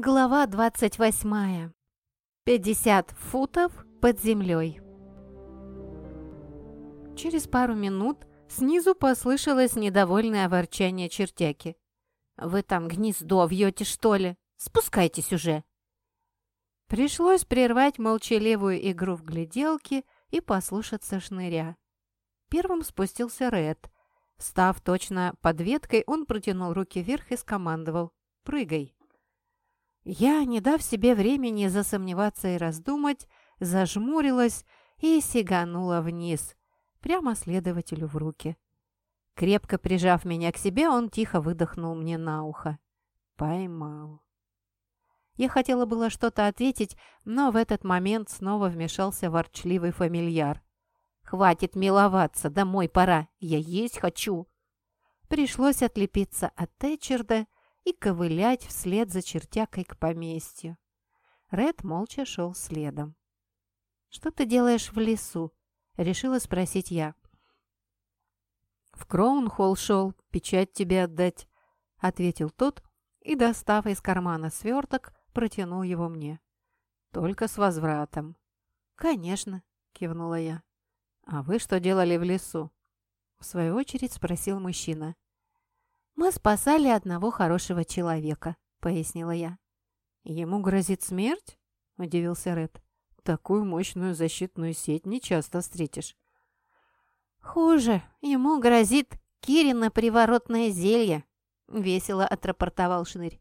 Глава 28. 50 футов под землей. Через пару минут снизу послышалось недовольное ворчание чертяки. «Вы там гнездо вьете, что ли? Спускайтесь уже!» Пришлось прервать молчаливую игру в гляделки и послушаться шныря. Первым спустился Ред. Став точно под веткой, он протянул руки вверх и скомандовал «Прыгай!». Я, не дав себе времени засомневаться и раздумать, зажмурилась и сиганула вниз, прямо следователю в руки. Крепко прижав меня к себе, он тихо выдохнул мне на ухо. Поймал. Я хотела было что-то ответить, но в этот момент снова вмешался ворчливый фамильяр. «Хватит миловаться, домой пора, я есть хочу!» Пришлось отлепиться от Тэтчерда и ковылять вслед за чертякой к поместью. Ред молча шел следом. «Что ты делаешь в лесу?» — решила спросить я. «В Кроунхолл шел, печать тебе отдать», — ответил тот и, достав из кармана сверток, протянул его мне. «Только с возвратом». «Конечно», — кивнула я. «А вы что делали в лесу?» В свою очередь спросил мужчина. «Мы спасали одного хорошего человека», — пояснила я. «Ему грозит смерть?» — удивился Ред. «Такую мощную защитную сеть не часто встретишь». «Хуже. Ему грозит Кирина приворотное зелье», — весело отрапортовал Шнырь.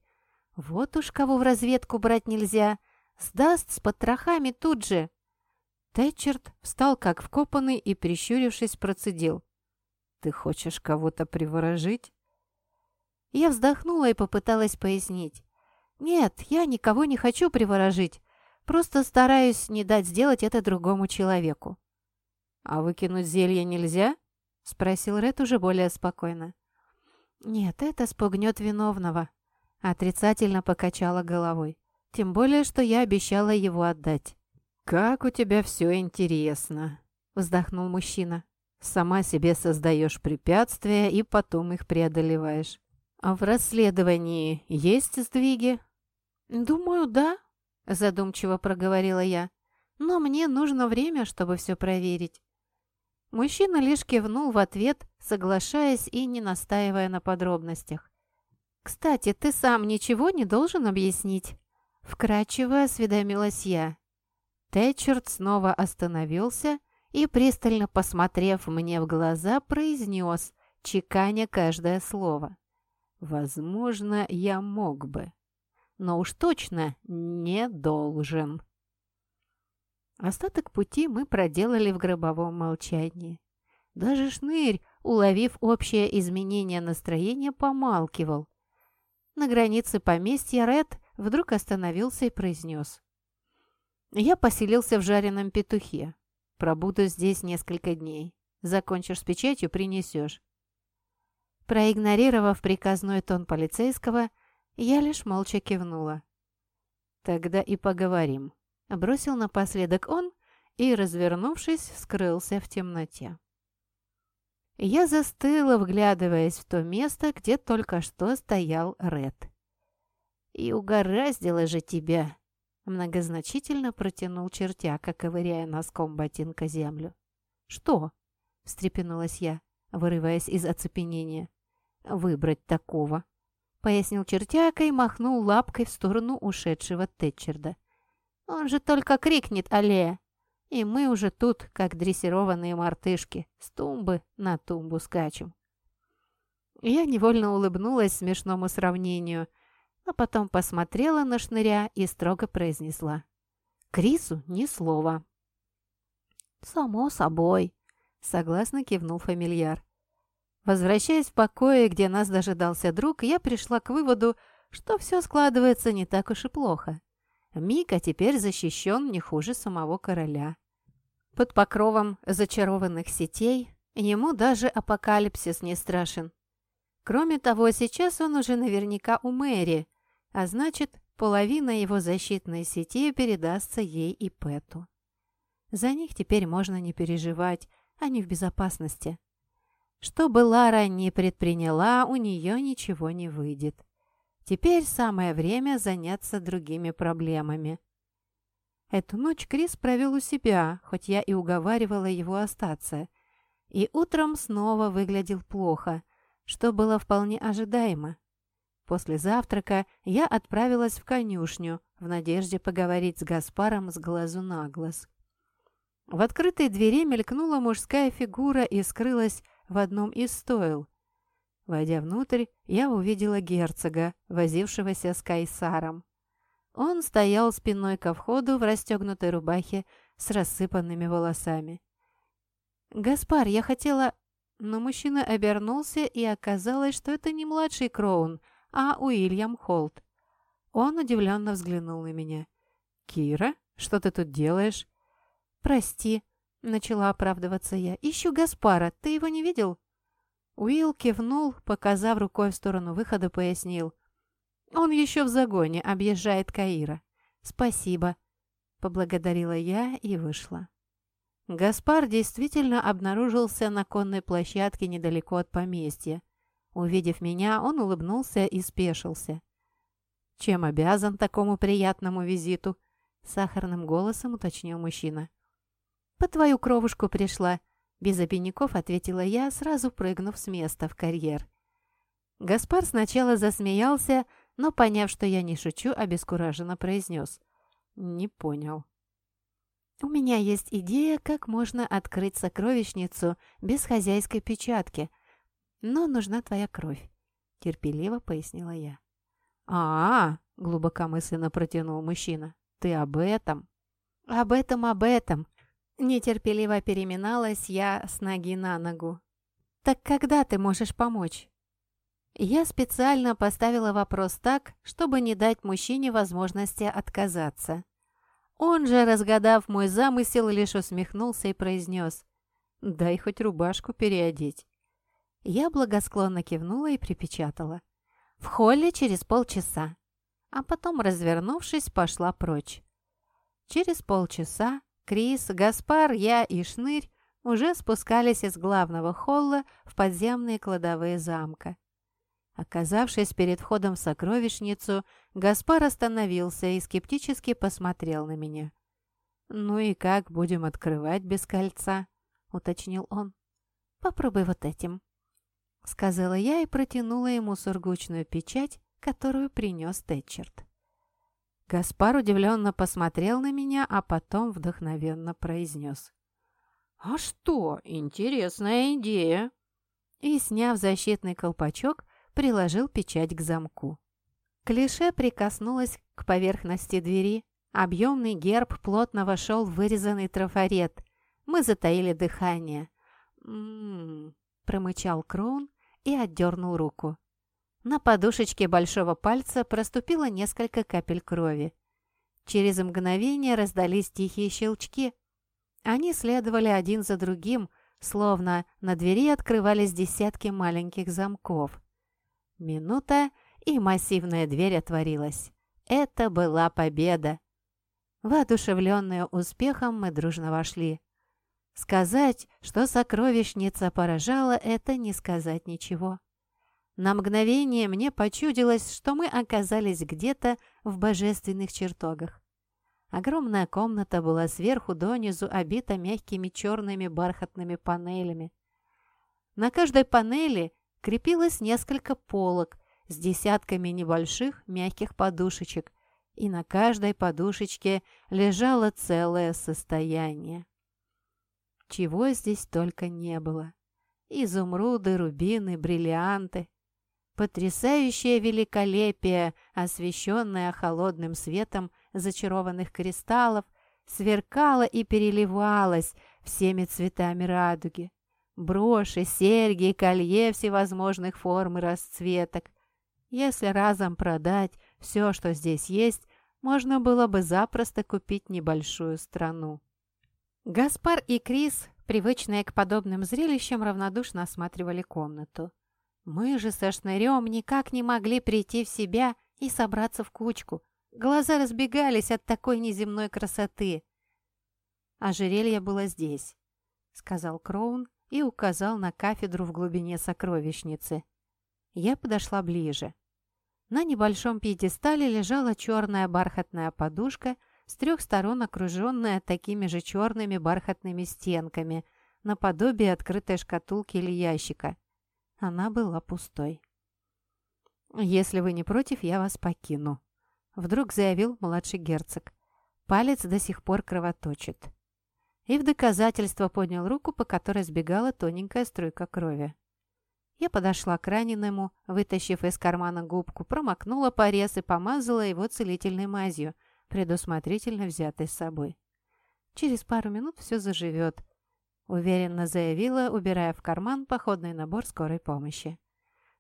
«Вот уж кого в разведку брать нельзя. Сдаст с потрохами тут же». Тэтчерт встал как вкопанный и, прищурившись, процедил. «Ты хочешь кого-то приворожить?» Я вздохнула и попыталась пояснить. «Нет, я никого не хочу приворожить. Просто стараюсь не дать сделать это другому человеку». «А выкинуть зелье нельзя?» — спросил Ред уже более спокойно. «Нет, это спугнет виновного», — отрицательно покачала головой. «Тем более, что я обещала его отдать». «Как у тебя все интересно», — вздохнул мужчина. «Сама себе создаешь препятствия и потом их преодолеваешь. «А в расследовании есть сдвиги?» «Думаю, да», – задумчиво проговорила я. «Но мне нужно время, чтобы все проверить». Мужчина лишь кивнул в ответ, соглашаясь и не настаивая на подробностях. «Кстати, ты сам ничего не должен объяснить?» Вкратчиво осведомилась я. Тэтчерт снова остановился и, пристально посмотрев мне в глаза, произнес, чеканя каждое слово. Возможно, я мог бы, но уж точно не должен. Остаток пути мы проделали в гробовом молчании. Даже шнырь, уловив общее изменение настроения, помалкивал. На границе поместья Ред вдруг остановился и произнес. «Я поселился в жареном петухе. Пробуду здесь несколько дней. Закончишь с печатью, принесешь. Проигнорировав приказной тон полицейского, я лишь молча кивнула. «Тогда и поговорим», — бросил напоследок он и, развернувшись, скрылся в темноте. Я застыла, вглядываясь в то место, где только что стоял Ред. «И угораздило же тебя!» — многозначительно протянул чертяка, ковыряя носком ботинка землю. «Что?» — встрепенулась я, вырываясь из оцепенения выбрать такого», — пояснил чертяка и махнул лапкой в сторону ушедшего Тэтчерда. «Он же только крикнет «Алле!» И мы уже тут, как дрессированные мартышки, с тумбы на тумбу скачем. Я невольно улыбнулась смешному сравнению, а потом посмотрела на шныря и строго произнесла. «Крису ни слова». «Само собой», — согласно кивнул фамильяр. Возвращаясь в покое, где нас дожидался друг, я пришла к выводу, что все складывается не так уж и плохо. Мика теперь защищен не хуже самого короля. Под покровом зачарованных сетей ему даже апокалипсис не страшен. Кроме того, сейчас он уже наверняка у Мэри, а значит, половина его защитной сети передастся ей и Пэту. За них теперь можно не переживать, они в безопасности. Что бы Лара ни предприняла, у нее ничего не выйдет. Теперь самое время заняться другими проблемами. Эту ночь Крис провел у себя, хоть я и уговаривала его остаться. И утром снова выглядел плохо, что было вполне ожидаемо. После завтрака я отправилась в конюшню в надежде поговорить с Гаспаром с глазу на глаз. В открытой двери мелькнула мужская фигура и скрылась в одном из стойл. Войдя внутрь, я увидела герцога, возившегося с кайсаром. Он стоял спиной ко входу в расстегнутой рубахе с рассыпанными волосами. «Гаспар, я хотела...» Но мужчина обернулся, и оказалось, что это не младший Кроун, а Уильям Холт. Он удивленно взглянул на меня. «Кира, что ты тут делаешь?» «Прости», — начала оправдываться я. «Ищу Гаспара. Ты его не видел?» Уилл кивнул, показав рукой в сторону выхода, пояснил. «Он еще в загоне, объезжает Каира». «Спасибо», — поблагодарила я и вышла. Гаспар действительно обнаружился на конной площадке недалеко от поместья. Увидев меня, он улыбнулся и спешился. «Чем обязан такому приятному визиту?» — сахарным голосом уточнил мужчина. «По твою кровушку пришла», без обиняков ответила я, сразу прыгнув с места в карьер. Гаспар сначала засмеялся, но, поняв, что я не шучу, обескураженно произнес. «Не понял». «У меня есть идея, как можно открыть сокровищницу без хозяйской печатки, но нужна твоя кровь», — терпеливо пояснила я. «А-а-а!» — глубокомысленно протянул мужчина. «Ты об этом?» «Об этом, об этом!» Нетерпеливо переминалась я с ноги на ногу. «Так когда ты можешь помочь?» Я специально поставила вопрос так, чтобы не дать мужчине возможности отказаться. Он же, разгадав мой замысел, лишь усмехнулся и произнес «Дай хоть рубашку переодеть». Я благосклонно кивнула и припечатала. «В холле через полчаса». А потом, развернувшись, пошла прочь. Через полчаса Крис, Гаспар, я и Шнырь уже спускались из главного холла в подземные кладовые замка. Оказавшись перед входом в сокровищницу, Гаспар остановился и скептически посмотрел на меня. «Ну и как будем открывать без кольца?» — уточнил он. «Попробуй вот этим», — сказала я и протянула ему сургучную печать, которую принес Тэтчерт. Гаспар удивленно посмотрел на меня, а потом вдохновенно произнес. «А что, интересная идея!» И, сняв защитный колпачок, приложил печать к замку. Клише прикоснулась к поверхности двери. Объемный герб плотно вошел в вырезанный трафарет. Мы затаили дыхание. «М-м-м», промычал Кроун и отдернул руку. На подушечке большого пальца проступило несколько капель крови. Через мгновение раздались тихие щелчки. Они следовали один за другим, словно на двери открывались десятки маленьких замков. Минута, и массивная дверь отворилась. Это была победа. Воодушевленные успехом, мы дружно вошли. Сказать, что сокровищница поражала, это не сказать ничего. На мгновение мне почудилось, что мы оказались где-то в божественных чертогах. Огромная комната была сверху донизу обита мягкими черными бархатными панелями. На каждой панели крепилось несколько полок с десятками небольших мягких подушечек, и на каждой подушечке лежало целое состояние. Чего здесь только не было. Изумруды, рубины, бриллианты, Потрясающее великолепие, освещенное холодным светом зачарованных кристаллов, сверкало и переливалось всеми цветами радуги. Броши, серьги, колье всевозможных форм и расцветок. Если разом продать все, что здесь есть, можно было бы запросто купить небольшую страну. Гаспар и Крис, привычные к подобным зрелищам, равнодушно осматривали комнату. Мы же со шнырем никак не могли прийти в себя и собраться в кучку. Глаза разбегались от такой неземной красоты. «Ожерелье было здесь», — сказал Кроун и указал на кафедру в глубине сокровищницы. Я подошла ближе. На небольшом пьедестале лежала черная бархатная подушка, с трех сторон окруженная такими же черными бархатными стенками, наподобие открытой шкатулки или ящика. Она была пустой. «Если вы не против, я вас покину», — вдруг заявил младший герцог. Палец до сих пор кровоточит. И в доказательство поднял руку, по которой сбегала тоненькая струйка крови. Я подошла к раненому, вытащив из кармана губку, промокнула порез и помазала его целительной мазью, предусмотрительно взятой с собой. Через пару минут все заживет, уверенно заявила, убирая в карман походный набор скорой помощи.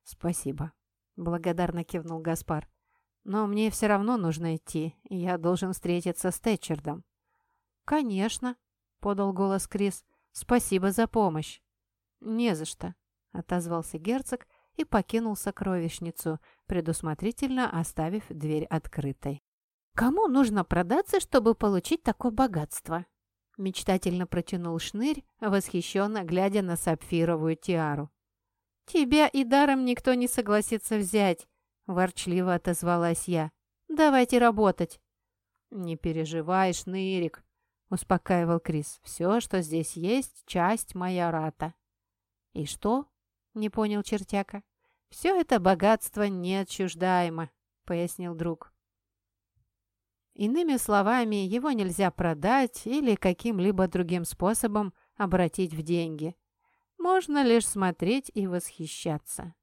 «Спасибо», — благодарно кивнул Гаспар. «Но мне все равно нужно идти, и я должен встретиться с Тэтчердом». «Конечно», — подал голос Крис. «Спасибо за помощь». «Не за что», — отозвался герцог и покинул сокровищницу, предусмотрительно оставив дверь открытой. «Кому нужно продаться, чтобы получить такое богатство?» Мечтательно протянул шнырь, восхищенно глядя на сапфировую тиару. «Тебя и даром никто не согласится взять», — ворчливо отозвалась я. «Давайте работать». «Не переживай, шнырик», — успокаивал Крис. «Все, что здесь есть, часть моя рата». «И что?» не понял чертяка. «Все это богатство неотчуждаемо», — пояснил друг. Иными словами, его нельзя продать или каким-либо другим способом обратить в деньги. Можно лишь смотреть и восхищаться.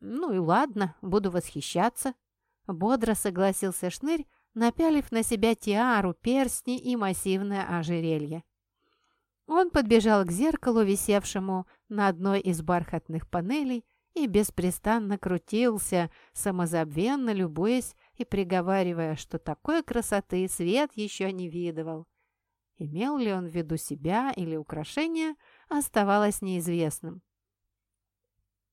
«Ну и ладно, буду восхищаться», — бодро согласился Шнырь, напялив на себя тиару, перстни и массивное ожерелье. Он подбежал к зеркалу, висевшему на одной из бархатных панелей, и беспрестанно крутился, самозабвенно любуясь и приговаривая, что такой красоты свет еще не видывал. Имел ли он в виду себя или украшение, оставалось неизвестным.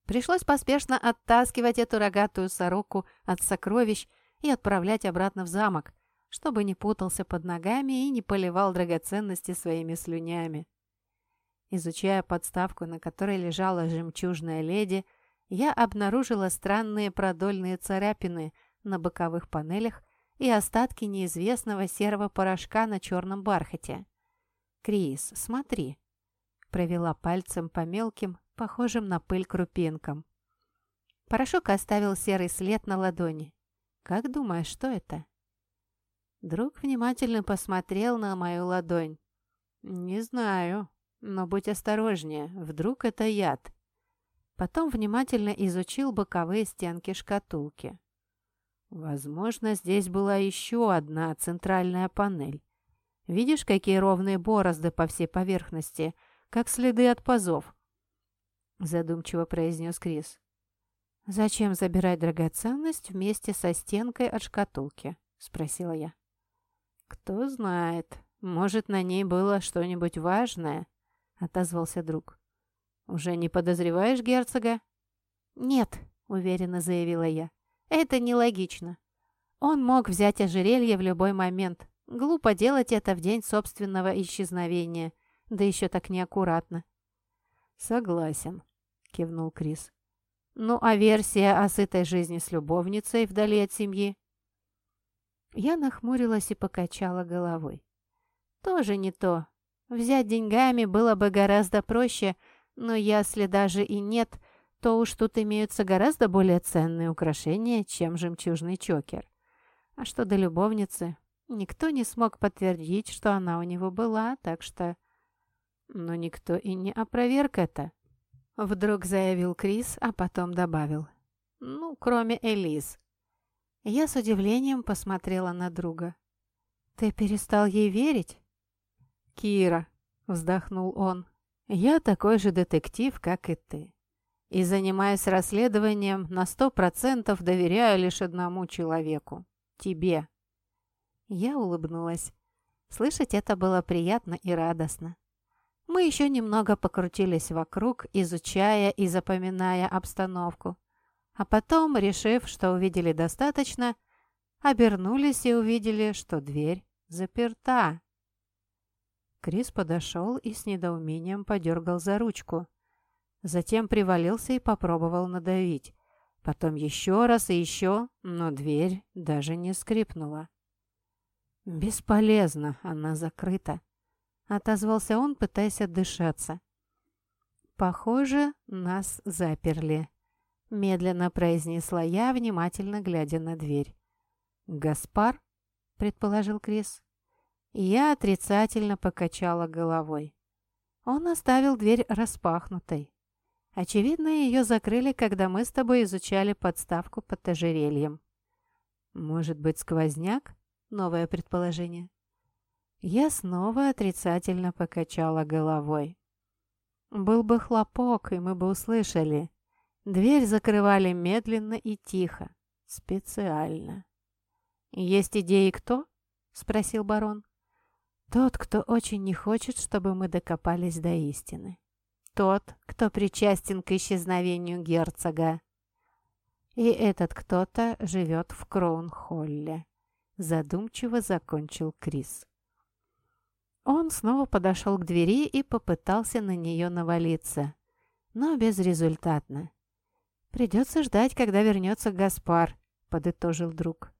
Пришлось поспешно оттаскивать эту рогатую сороку от сокровищ и отправлять обратно в замок, чтобы не путался под ногами и не поливал драгоценности своими слюнями. Изучая подставку, на которой лежала жемчужная леди, я обнаружила странные продольные царапины на боковых панелях и остатки неизвестного серого порошка на черном бархате. «Крис, смотри!» Провела пальцем по мелким, похожим на пыль крупинкам. Порошок оставил серый след на ладони. «Как думаешь, что это?» Друг внимательно посмотрел на мою ладонь. «Не знаю, но будь осторожнее, вдруг это яд». Потом внимательно изучил боковые стенки шкатулки. Возможно, здесь была еще одна центральная панель. Видишь, какие ровные борозды по всей поверхности, как следы от пазов? Задумчиво произнес Крис. «Зачем забирать драгоценность вместе со стенкой от шкатулки?» — спросила я. «Кто знает, может, на ней было что-нибудь важное?» — отозвался друг. «Уже не подозреваешь герцога?» «Нет», — уверенно заявила я. «Это нелогично. Он мог взять ожерелье в любой момент. Глупо делать это в день собственного исчезновения, да еще так неаккуратно». «Согласен», — кивнул Крис. «Ну, а версия о сытой жизни с любовницей вдали от семьи?» Я нахмурилась и покачала головой. Тоже не то. Взять деньгами было бы гораздо проще, но если даже и нет, то уж тут имеются гораздо более ценные украшения, чем жемчужный чокер. А что до любовницы, никто не смог подтвердить, что она у него была, так что... Но никто и не опроверг это. Вдруг заявил Крис, а потом добавил. Ну, кроме Элиз. Я с удивлением посмотрела на друга. «Ты перестал ей верить?» «Кира», — вздохнул он, — «я такой же детектив, как и ты. И, занимаясь расследованием, на сто процентов доверяю лишь одному человеку — тебе». Я улыбнулась. Слышать это было приятно и радостно. Мы еще немного покрутились вокруг, изучая и запоминая обстановку. А потом, решив, что увидели достаточно, обернулись и увидели, что дверь заперта. Крис подошел и с недоумением подергал за ручку. Затем привалился и попробовал надавить. Потом еще раз и еще, но дверь даже не скрипнула. «Бесполезно, она закрыта», — отозвался он, пытаясь отдышаться. «Похоже, нас заперли», — медленно произнесла я, внимательно глядя на дверь. «Гаспар?» — предположил Крис. Я отрицательно покачала головой. Он оставил дверь распахнутой. Очевидно, ее закрыли, когда мы с тобой изучали подставку под ожерельем. Может быть, сквозняк? Новое предположение. Я снова отрицательно покачала головой. Был бы хлопок, и мы бы услышали. Дверь закрывали медленно и тихо. Специально. «Есть идеи кто?» — спросил барон. «Тот, кто очень не хочет, чтобы мы докопались до истины. Тот, кто причастен к исчезновению герцога. И этот кто-то живет в Кроунхолле задумчиво закончил Крис. Он снова подошел к двери и попытался на нее навалиться, но безрезультатно. «Придется ждать, когда вернется Гаспар», — подытожил друг.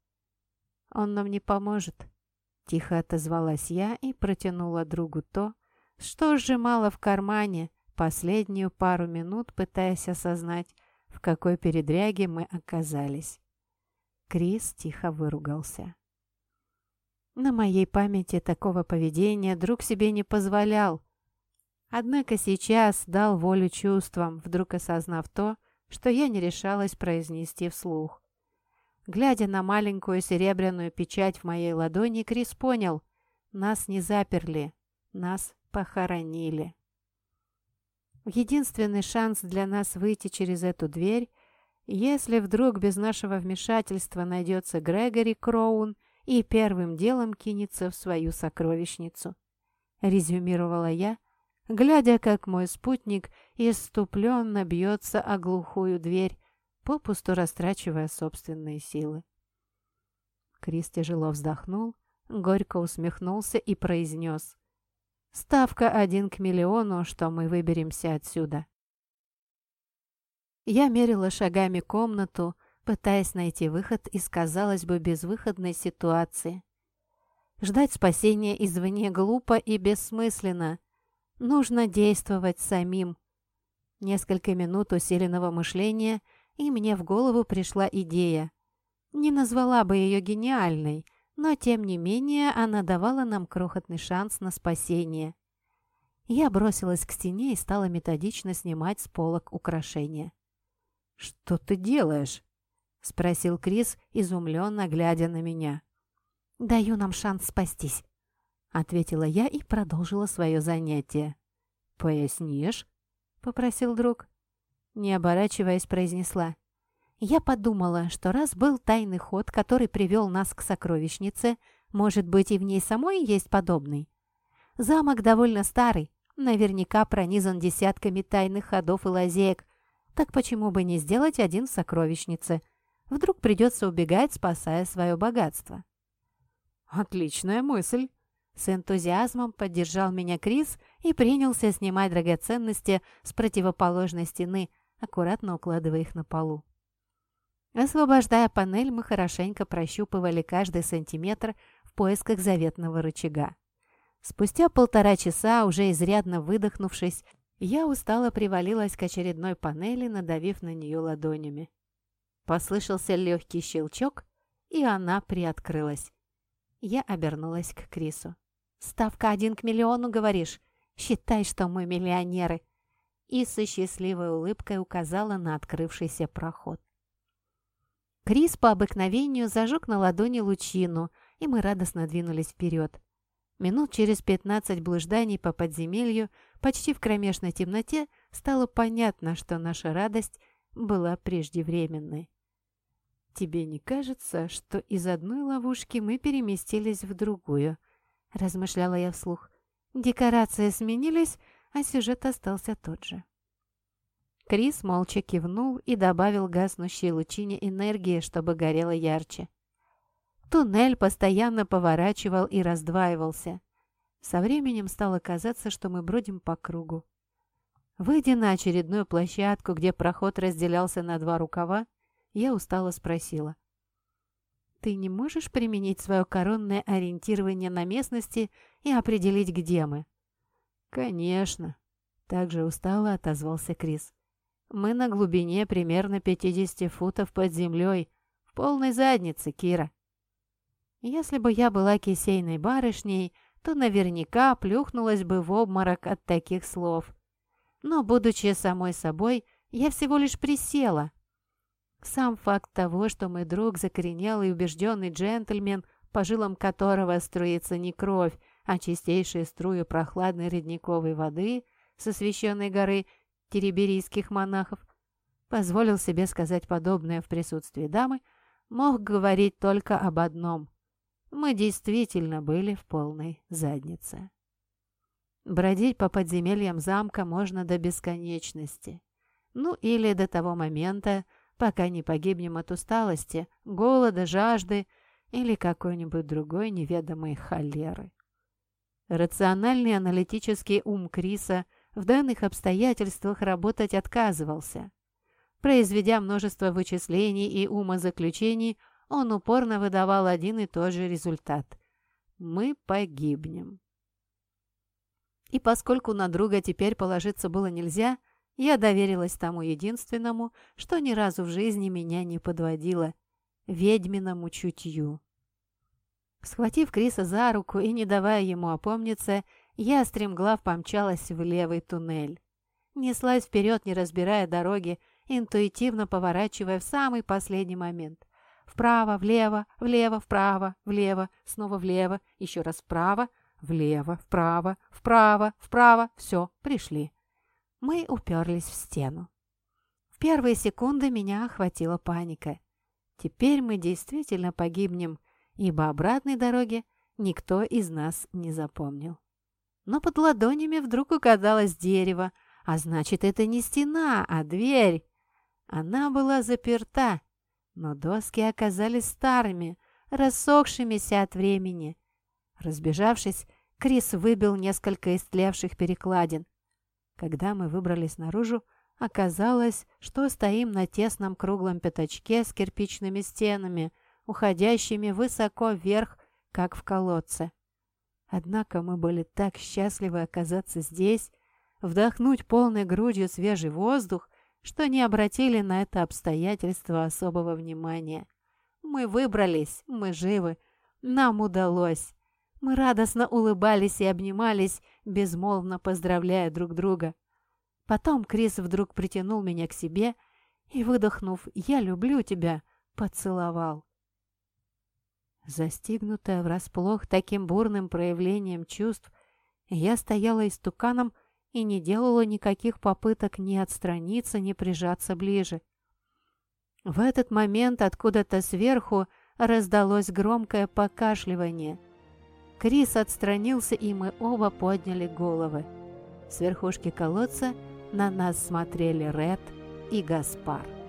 «Он нам не поможет», — тихо отозвалась я и протянула другу то, что сжимала в кармане последнюю пару минут, пытаясь осознать, в какой передряге мы оказались. Крис тихо выругался. На моей памяти такого поведения друг себе не позволял. Однако сейчас дал волю чувствам, вдруг осознав то, что я не решалась произнести вслух. Глядя на маленькую серебряную печать в моей ладони, Крис понял, нас не заперли, нас похоронили. Единственный шанс для нас выйти через эту дверь, если вдруг без нашего вмешательства найдется Грегори Кроун – и первым делом кинется в свою сокровищницу», — резюмировала я, глядя, как мой спутник иступленно бьется о глухую дверь, попусту растрачивая собственные силы. Крис тяжело вздохнул, горько усмехнулся и произнес. «Ставка один к миллиону, что мы выберемся отсюда». Я мерила шагами комнату, пытаясь найти выход из, казалось бы, безвыходной ситуации. Ждать спасения извне глупо и бессмысленно. Нужно действовать самим. Несколько минут усиленного мышления, и мне в голову пришла идея. Не назвала бы ее гениальной, но тем не менее она давала нам крохотный шанс на спасение. Я бросилась к стене и стала методично снимать с полок украшения. «Что ты делаешь?» — спросил Крис, изумленно глядя на меня. «Даю нам шанс спастись», — ответила я и продолжила свое занятие. «Пояснишь?» — попросил друг. Не оборачиваясь, произнесла. «Я подумала, что раз был тайный ход, который привел нас к сокровищнице, может быть, и в ней самой есть подобный. Замок довольно старый, наверняка пронизан десятками тайных ходов и лазеек, так почему бы не сделать один в сокровищнице?» Вдруг придется убегать, спасая свое богатство. «Отличная мысль!» С энтузиазмом поддержал меня Крис и принялся снимать драгоценности с противоположной стены, аккуратно укладывая их на полу. Освобождая панель, мы хорошенько прощупывали каждый сантиметр в поисках заветного рычага. Спустя полтора часа, уже изрядно выдохнувшись, я устало привалилась к очередной панели, надавив на нее ладонями. Послышался легкий щелчок, и она приоткрылась. Я обернулась к Крису. «Ставка один к миллиону, говоришь? Считай, что мы миллионеры!» И со счастливой улыбкой указала на открывшийся проход. Крис по обыкновению зажег на ладони лучину, и мы радостно двинулись вперед. Минут через пятнадцать блужданий по подземелью, почти в кромешной темноте, стало понятно, что наша радость была преждевременной. «Тебе не кажется, что из одной ловушки мы переместились в другую?» – размышляла я вслух. Декорации сменились, а сюжет остался тот же. Крис молча кивнул и добавил гаснущей лучине энергии, чтобы горело ярче. Туннель постоянно поворачивал и раздваивался. Со временем стало казаться, что мы бродим по кругу. Выйдя на очередную площадку, где проход разделялся на два рукава, я устало спросила. «Ты не можешь применить свое коронное ориентирование на местности и определить, где мы?» «Конечно», — также устало отозвался Крис. «Мы на глубине примерно 50 футов под землей, в полной заднице, Кира». Если бы я была кисейной барышней, то наверняка плюхнулась бы в обморок от таких слов. Но, будучи самой собой, я всего лишь присела. Сам факт того, что мой друг закоренелый убежденный джентльмен, по жилам которого струится не кровь, а чистейшие струи прохладной родниковой воды со священной горы тереберийских монахов, позволил себе сказать подобное в присутствии дамы, мог говорить только об одном мы действительно были в полной заднице. Бродить по подземельям замка можно до бесконечности. Ну или до того момента, пока не погибнем от усталости, голода, жажды или какой-нибудь другой неведомой холеры. Рациональный аналитический ум Криса в данных обстоятельствах работать отказывался. Произведя множество вычислений и умозаключений, он упорно выдавал один и тот же результат. «Мы погибнем». И поскольку на друга теперь положиться было нельзя, я доверилась тому единственному, что ни разу в жизни меня не подводило – ведьминому чутью. Схватив Криса за руку и не давая ему опомниться, я стремглав помчалась в левый туннель. Неслась вперед, не разбирая дороги, интуитивно поворачивая в самый последний момент. Вправо, влево, влево, вправо, влево, снова влево, еще раз вправо, влево, вправо, вправо, вправо. Все, пришли. Мы уперлись в стену. В первые секунды меня охватила паника. Теперь мы действительно погибнем, ибо обратной дороги никто из нас не запомнил. Но под ладонями вдруг оказалось дерево, а значит, это не стена, а дверь. Она была заперта, но доски оказались старыми, рассохшимися от времени. Разбежавшись, Крис выбил несколько истлевших перекладин. Когда мы выбрались наружу, оказалось, что стоим на тесном круглом пятачке с кирпичными стенами, уходящими высоко вверх, как в колодце. Однако мы были так счастливы оказаться здесь, вдохнуть полной грудью свежий воздух, что не обратили на это обстоятельство особого внимания. Мы выбрались, мы живы, нам удалось. Мы радостно улыбались и обнимались, безмолвно поздравляя друг друга. Потом Крис вдруг притянул меня к себе и, выдохнув «Я люблю тебя», поцеловал. Застигнутая врасплох таким бурным проявлением чувств, я стояла истуканом и не делала никаких попыток ни отстраниться, ни прижаться ближе. В этот момент откуда-то сверху раздалось громкое покашливание. Крис отстранился, и мы оба подняли головы. С верхушки колодца на нас смотрели Ред и Гаспар.